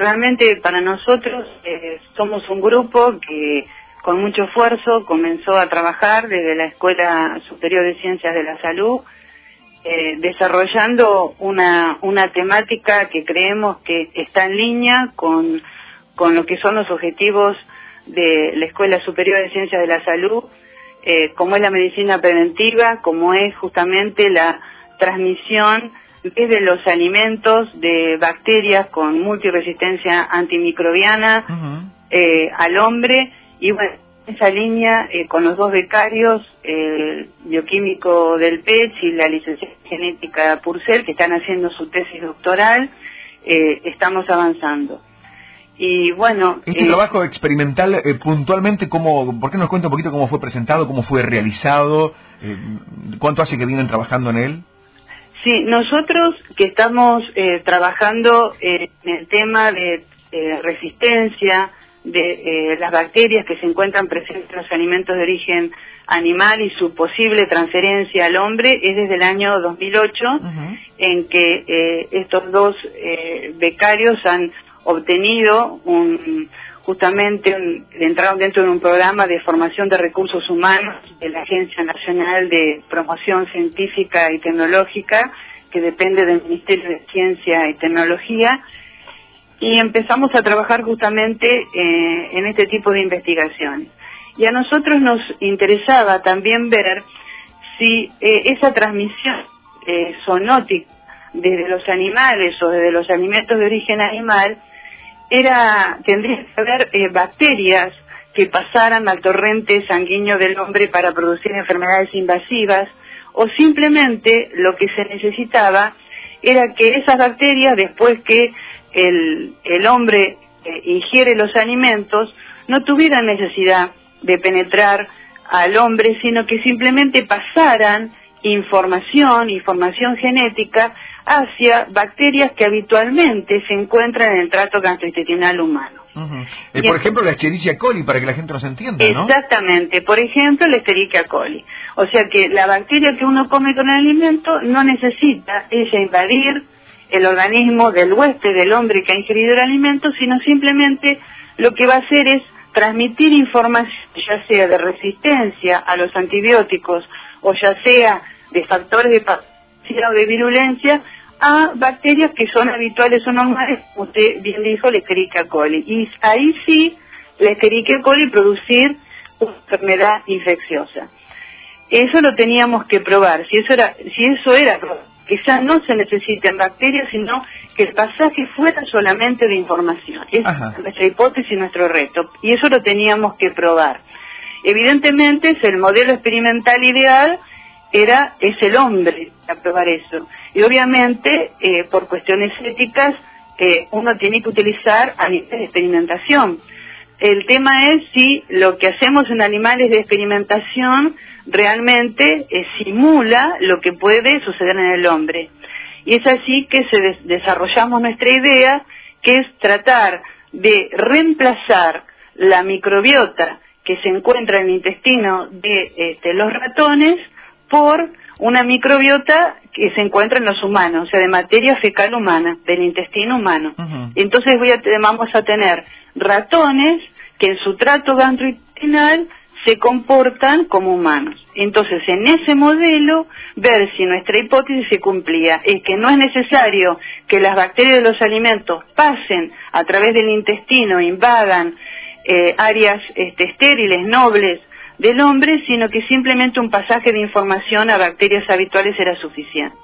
realmente para nosotros eh, somos un grupo que con mucho esfuerzo comenzó a trabajar desde la Escuela Superior de Ciencias de la Salud, eh, desarrollando una, una temática que creemos que está en línea con, con lo que son los objetivos de la Escuela Superior de Ciencias de la Salud, eh, como es la medicina preventiva, como es justamente la transmisión desde los alimentos de bacterias con multiresistencia antimicrobiana eh, al hombre y bueno, esa línea eh, con los dos becarios, el bioquímico del PET y la licenciada genética Purcell, que están haciendo su tesis doctoral, eh, estamos avanzando. Y bueno... Este trabajo experimental, puntualmente, ¿cómo, ¿por qué nos cuenta un poquito cómo fue presentado, cómo fue realizado, cuánto hace que vienen trabajando en él? Sí, nosotros que estamos eh, trabajando en el tema de eh, resistencia de eh, las bacterias que se encuentran presentes en los alimentos de origen animal y su posible transferencia al hombre es desde el año 2008 en que estos dos becarios han obtenido un, justamente entraron dentro de un programa de formación de recursos humanos de la Agencia Nacional de Promoción Científica y Tecnológica, que depende del Ministerio de Ciencia y Tecnología, y empezamos a trabajar justamente eh, en este tipo de investigaciones. Y a nosotros nos interesaba también ver si eh, esa transmisión eh, sonótica desde los animales o desde los alimentos de origen animal era tendría que haber eh, bacterias que pasaran al torrente sanguíneo del hombre para producir enfermedades invasivas o simplemente lo que se necesitaba era que esas bacterias después que el, el hombre eh, ingiere los alimentos no tuvieran necesidad de penetrar al hombre sino que simplemente pasaran información, información genética hacia bacterias que habitualmente se encuentran en el trato gastrointestinal humano. Eh, por ejemplo, la Escherichia coli, para que la gente nos entienda, ¿no? Exactamente, por ejemplo, la Escherichia coli. O sea que la bacteria que uno come con el alimento no necesita ella invadir el organismo del huésped, del hombre que ha ingerido el alimento, sino simplemente lo que va a hacer es transmitir información, ya sea de resistencia a los antibióticos o ya sea de factores de o de virulencia a bacterias que son habituales o normales, como usted bien dijo, la Escherichia coli. Y ahí sí, la Escherichia coli producir una enfermedad infecciosa. Eso lo teníamos que probar. Si eso era, si eso era, que ya no se necesiten bacterias, sino que el pasaje fuera solamente de información. es nuestra hipótesis, nuestro reto. Y eso lo teníamos que probar. Evidentemente es el modelo experimental ideal era es el hombre a probar eso. Y obviamente, eh, por cuestiones éticas, eh, uno tiene que utilizar animales de experimentación. El tema es si lo que hacemos en animales de experimentación realmente eh, simula lo que puede suceder en el hombre. Y es así que desarrollamos nuestra idea, que es tratar de reemplazar la microbiota que se encuentra en el intestino de este, los ratones por una microbiota que se encuentra en los humanos, o sea, de materia fecal humana, del intestino humano. Entonces voy a, vamos a tener ratones que en su trato gastrointestinal se comportan como humanos. Entonces, en ese modelo, ver si nuestra hipótesis se cumplía, es que no es necesario que las bacterias de los alimentos pasen a través del intestino, invadan eh, áreas este, estériles, nobles, del hombre, sino que simplemente un pasaje de información a bacterias habituales era suficiente.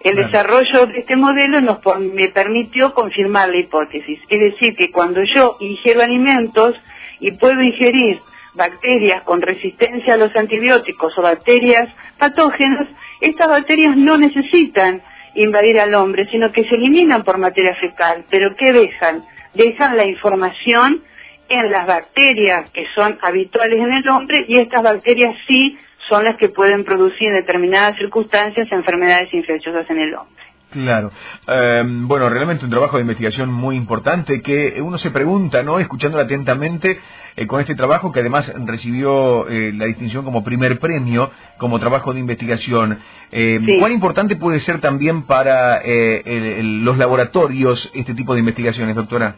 El desarrollo de este modelo nos me permitió confirmar la hipótesis, es decir, que cuando yo ingiero alimentos y puedo ingerir bacterias con resistencia a los antibióticos o bacterias patógenas, estas bacterias no necesitan invadir al hombre, sino que se eliminan por materia fecal. ¿Pero qué dejan? Dejan la información en las bacterias que son habituales en el hombre y estas bacterias sí son las que pueden producir en determinadas circunstancias enfermedades infecciosas en el hombre. Claro. Em, bueno, realmente un trabajo de investigación muy importante que uno se pregunta, ¿no? Escuchándola atentamente eh, con este trabajo que además recibió eh, la distinción como primer premio como trabajo de investigación. Em, ¿Cuán importante puede ser también para eh, los laboratorios este tipo de investigaciones, doctora?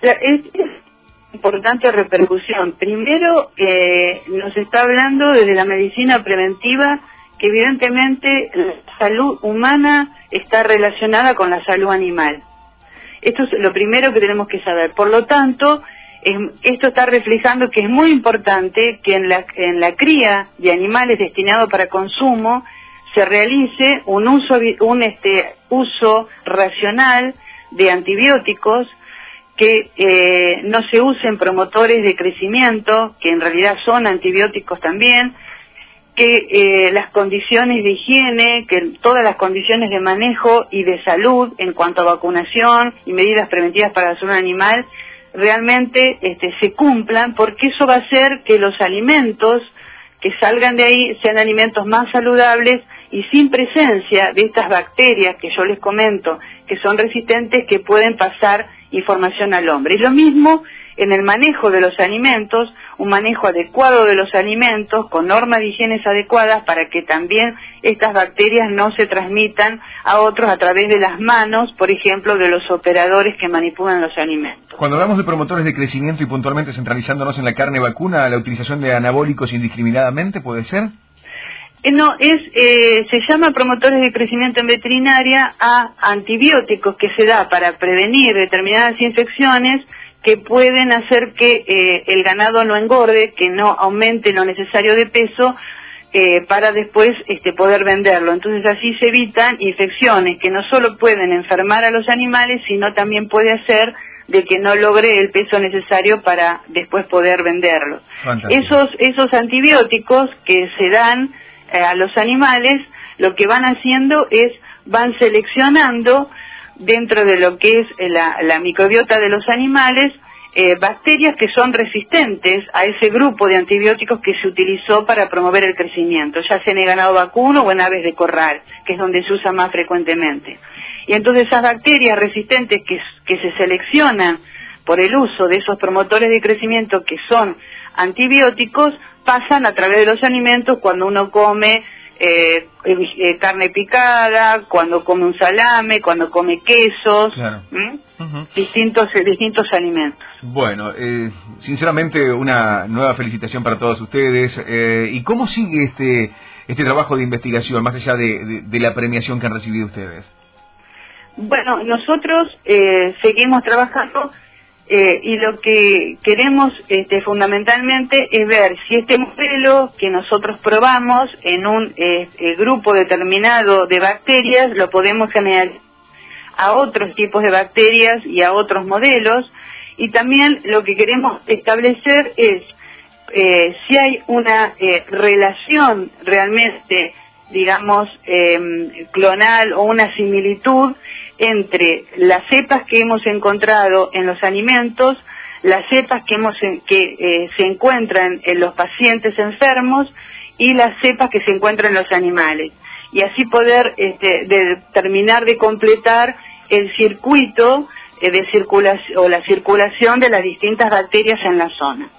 Es, importante repercusión. Primero, nos está hablando desde la medicina preventiva que evidentemente la salud humana está relacionada con la salud animal. Esto es lo primero que tenemos que saber. Por lo tanto, esto está reflejando que es muy importante que en la, en la cría de animales destinados para consumo se realice un uso, un este, uso racional de antibióticos que eh, no se usen promotores de crecimiento, que en realidad son antibióticos también, que eh, las condiciones de higiene, que todas las condiciones de manejo y de salud en cuanto a vacunación y medidas preventivas para la salud animal realmente este, se cumplan, porque eso va a hacer que los alimentos que salgan de ahí sean alimentos más saludables y sin presencia de estas bacterias que yo les comento, que son resistentes, que pueden pasar información al hombre. Y lo mismo en el manejo de los alimentos, un manejo adecuado de los alimentos con normas de higiene adecuadas para que también estas bacterias no se transmitan a otros a través de las manos, por ejemplo, de los operadores que manipulan los alimentos. Cuando hablamos de promotores de crecimiento y puntualmente centralizándonos en la carne vacuna, la utilización de anabólicos indiscriminadamente puede ser? Eh, no, es, eh, se llama promotores de crecimiento en veterinaria a antibióticos que se da para prevenir determinadas infecciones que pueden hacer que eh, el ganado no engorde, que no aumente lo necesario de peso eh, para después este, poder venderlo. Entonces así se evitan infecciones que no solo pueden enfermar a los animales, sino también puede hacer de que no logre el peso necesario para después poder venderlo. Esos, esos antibióticos que se dan eh, a los animales, lo que van haciendo es van seleccionando dentro de lo que es la, microbiota de los animales eh, bacterias que son resistentes a ese grupo de antibióticos que se utilizó para promover el crecimiento, ya sea en el ganado vacuno o en aves de corral, que es donde se usa más frecuentemente. Y entonces esas bacterias resistentes que se seleccionan por el uso de esos promotores de crecimiento que son antibióticos pasan a través de los alimentos cuando uno come eh, eh, carne picada, cuando come un salame, cuando come quesos, distintos eh, distintos alimentos. Bueno, sinceramente una nueva felicitación para todos ustedes. ¿Y cómo sigue este este trabajo de investigación más allá de la premiación que han recibido ustedes? Bueno, nosotros seguimos trabajando eh, y lo que queremos este, fundamentalmente es ver si este modelo que nosotros probamos en un eh, eh, grupo determinado de bacterias lo podemos generar a otros tipos de bacterias y a otros modelos. Y también lo que queremos establecer es si hay una relación realmente digamos em, clonal o una similitud entre las cepas que hemos encontrado en los alimentos, las cepas que, eh, se encuentran en los pacientes enfermos y las cepas que se encuentran en los animales. Y así poder este, terminar de completar el circuito eh, de circulación o la circulación de las distintas bacterias en la zona.